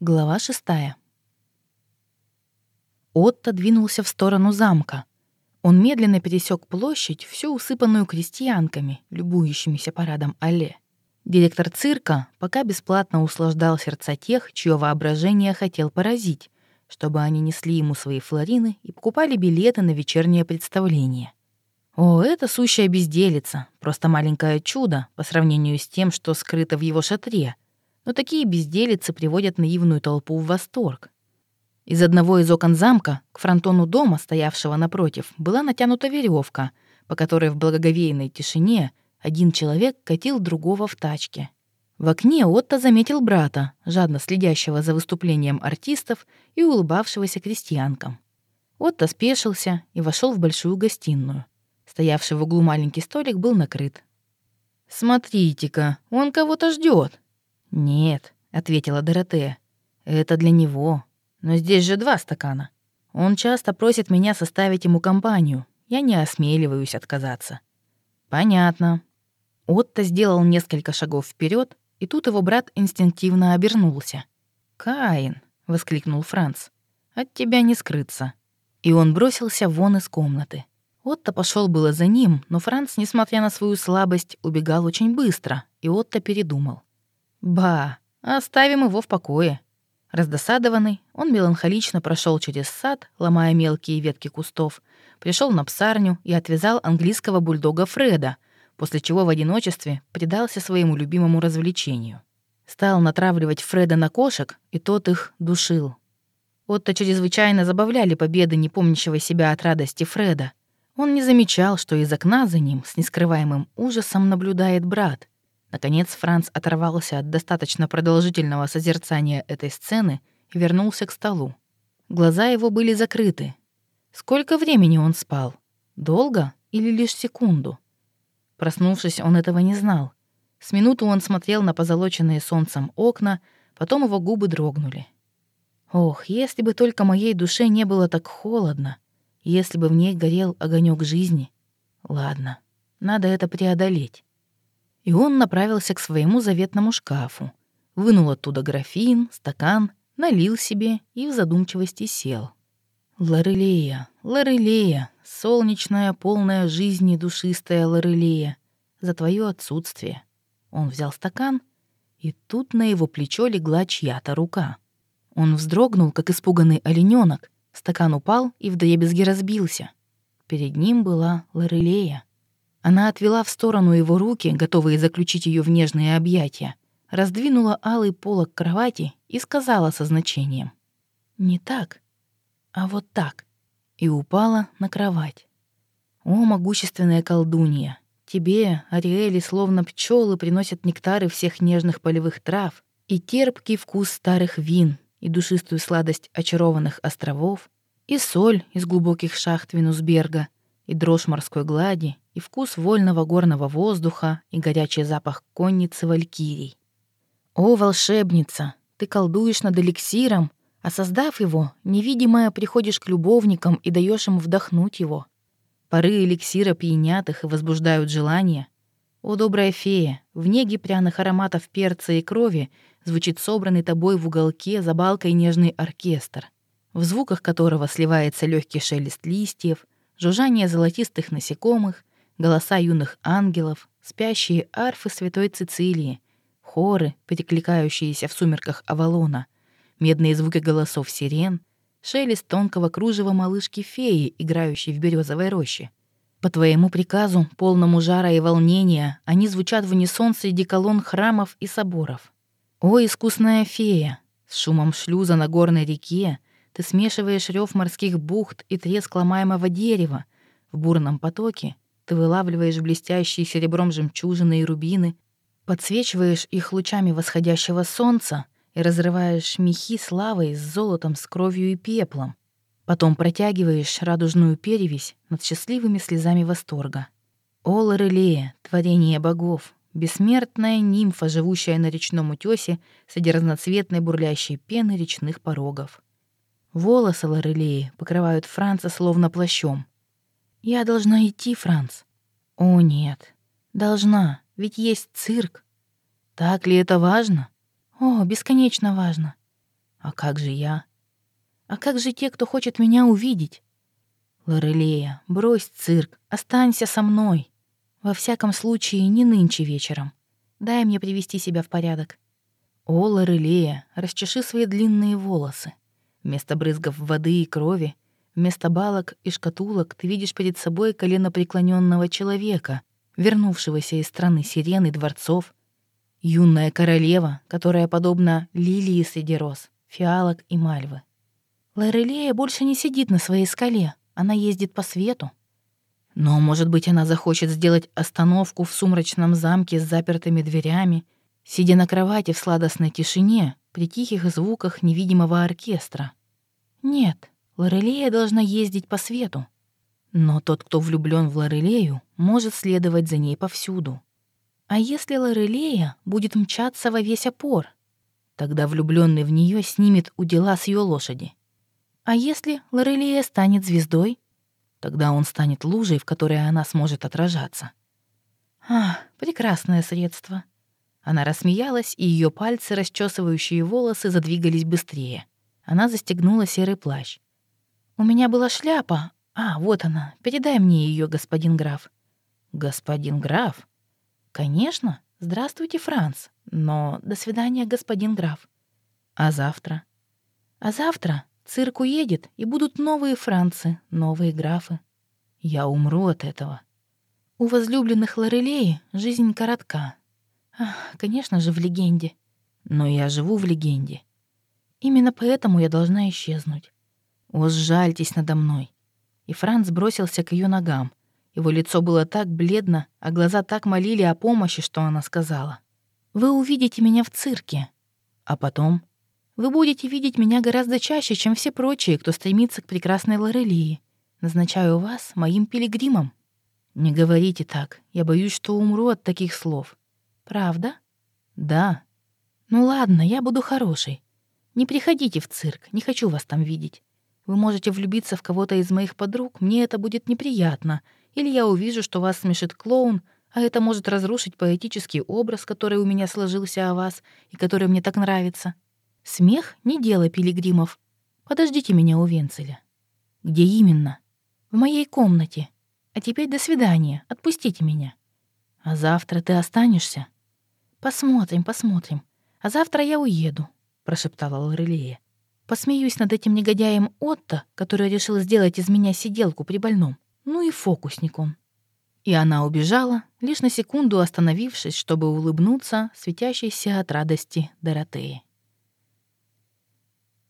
Глава шестая. Отто двинулся в сторону замка. Он медленно пересек площадь, всю усыпанную крестьянками, любующимися парадом алле. Директор цирка пока бесплатно услаждал сердца тех, чье воображение хотел поразить, чтобы они несли ему свои флорины и покупали билеты на вечернее представление. О, это сущая безделица, просто маленькое чудо по сравнению с тем, что скрыто в его шатре. Но такие безделицы приводят наивную толпу в восторг. Из одного из окон замка к фронтону дома, стоявшего напротив, была натянута веревка, по которой в благоговейной тишине один человек катил другого в тачке. В окне Отто заметил брата, жадно следящего за выступлением артистов и улыбавшегося крестьянкам. Отто спешился и вошел в большую гостиную. Стоявший в углу маленький столик был накрыт. «Смотрите-ка, он кого-то ждет. «Нет», — ответила Доротея. «Это для него. Но здесь же два стакана. Он часто просит меня составить ему компанию. Я не осмеливаюсь отказаться». «Понятно». Отто сделал несколько шагов вперед, и тут его брат инстинктивно обернулся. «Каин!» — воскликнул Франц. «От тебя не скрыться». И он бросился вон из комнаты. Отто пошел было за ним, но Франц, несмотря на свою слабость, убегал очень быстро, и Отто передумал. «Ба, оставим его в покое». Раздосадованный, он меланхолично прошел через сад, ломая мелкие ветки кустов, пришел на псарню и отвязал английского бульдога Фреда, после чего в одиночестве предался своему любимому развлечению. Стал натравливать Фреда на кошек, и тот их душил. Отто чрезвычайно забавляли победы непомнящего себя от радости Фреда. Он не замечал, что из окна за ним с нескрываемым ужасом наблюдает брат — Наконец Франц оторвался от достаточно продолжительного созерцания этой сцены и вернулся к столу. Глаза его были закрыты. Сколько времени он спал? Долго или лишь секунду? Проснувшись, он этого не знал. С минуту он смотрел на позолоченные солнцем окна, потом его губы дрогнули. Ох, если бы только моей душе не было так холодно, если бы в ней горел огонек жизни. Ладно, надо это преодолеть. И он направился к своему заветному шкафу, вынул оттуда графин, стакан, налил себе и в задумчивости сел. Лорелея, Лорелея, солнечная, полная жизни душистая Лорелея, за твое отсутствие. Он взял стакан, и тут на его плечо легла чья-то рука. Он вздрогнул, как испуганный олененок. Стакан упал и вдребезги разбился. Перед ним была Лорелея. Она отвела в сторону его руки, готовые заключить ее в нежные объятия, раздвинула алый полок кровати и сказала со значением. «Не так, а вот так», и упала на кровать. «О, могущественная колдунья! Тебе, Ариэли, словно пчелы приносят нектары всех нежных полевых трав и терпкий вкус старых вин, и душистую сладость очарованных островов, и соль из глубоких шахт Венусберга, и дрожь морской глади, и вкус вольного горного воздуха, и горячий запах конницы валькирий. О, волшебница, ты колдуешь над эликсиром, а создав его, невидимая приходишь к любовникам и даешь им вдохнуть его. Пары эликсира пьянят их и возбуждают желание. О, добрая фея, в неге пряных ароматов перца и крови звучит собранный тобой в уголке за балкой нежный оркестр, в звуках которого сливается легкий шелест листьев, жужжание золотистых насекомых, голоса юных ангелов, спящие арфы святой Цицилии, хоры, перекликающиеся в сумерках Авалона, медные звуки голосов сирен, шелест тонкого кружева малышки-феи, играющей в березовой роще. По твоему приказу, полному жара и волнения, они звучат в унисон среди колонн храмов и соборов. О, искусная фея! С шумом шлюза на горной реке ты смешиваешь рев морских бухт и треск ломаемого дерева. В бурном потоке ты вылавливаешь блестящие серебром жемчужины и рубины, подсвечиваешь их лучами восходящего солнца и разрываешь мехи с лавой, с золотом, с кровью и пеплом. Потом протягиваешь радужную перевесь над счастливыми слезами восторга. О, Лорелея, творение богов, бессмертная нимфа, живущая на речном утёсе среди разноцветной бурлящей пены речных порогов. Волосы Лорелеи покрывают Франца словно плащом. Я должна идти, Франц. О, нет. Должна, ведь есть цирк. Так ли это важно? О, бесконечно важно. А как же я? А как же те, кто хочет меня увидеть? Лорелея, брось цирк, останься со мной. Во всяком случае, не нынче вечером. Дай мне привести себя в порядок. О, Лорелея, расчеши свои длинные волосы. Вместо брызгов воды и крови, вместо балок и шкатулок ты видишь перед собой коленопреклоненного человека, вернувшегося из страны сирен и дворцов, юная королева, которая подобна лилии среди роз, фиалок и мальвы. Лорелея больше не сидит на своей скале, она ездит по свету. Но, может быть, она захочет сделать остановку в сумрачном замке с запертыми дверями, сидя на кровати в сладостной тишине, при тихих звуках невидимого оркестра. Нет, Лорелея должна ездить по свету. Но тот, кто влюблен в Лорелею, может следовать за ней повсюду. А если Лорелея будет мчаться во весь опор? Тогда влюбленный в нее снимет удила с ее лошади. А если Лорелея станет звездой? Тогда он станет лужей, в которой она сможет отражаться. А, прекрасное средство. Она рассмеялась, и ее пальцы, расчесывающие волосы, задвигались быстрее. Она застегнула серый плащ. «У меня была шляпа. А, вот она. Передай мне ее, господин граф». «Господин граф?» «Конечно. Здравствуйте, Франц. Но до свидания, господин граф». «А завтра?» «А завтра Цирк уедет, и будут новые Францы, новые графы. Я умру от этого. У возлюбленных Лорелеи жизнь коротка. Ах, конечно же, в легенде. Но я живу в легенде. Именно поэтому я должна исчезнуть. О, сжальтесь надо мной. И Франц бросился к ее ногам. Его лицо было так бледно, а глаза так молили о помощи, что она сказала. «Вы увидите меня в цирке». А потом вы будете видеть меня гораздо чаще, чем все прочие, кто стремится к прекрасной Лорелии. Назначаю вас моим пилигримом». «Не говорите так. Я боюсь, что умру от таких слов». «Правда?» «Да». «Ну ладно, я буду хорошей. Не приходите в цирк, не хочу вас там видеть. Вы можете влюбиться в кого-то из моих подруг, мне это будет неприятно. Или я увижу, что вас смешит клоун, а это может разрушить поэтический образ, который у меня сложился о вас и который мне так нравится. Смех — не дело пилигримов. Подождите меня у Венцеля. Где именно? В моей комнате. А теперь до свидания. Отпустите меня. А завтра ты останешься? Посмотрим, посмотрим. А завтра я уеду, прошептала Лорелея. Посмеюсь над этим негодяем Отто, который решил сделать из меня сиделку при больном. Ну и фокусник. И она убежала, лишь на секунду остановившись, чтобы улыбнуться, светящейся от радости Доротеи.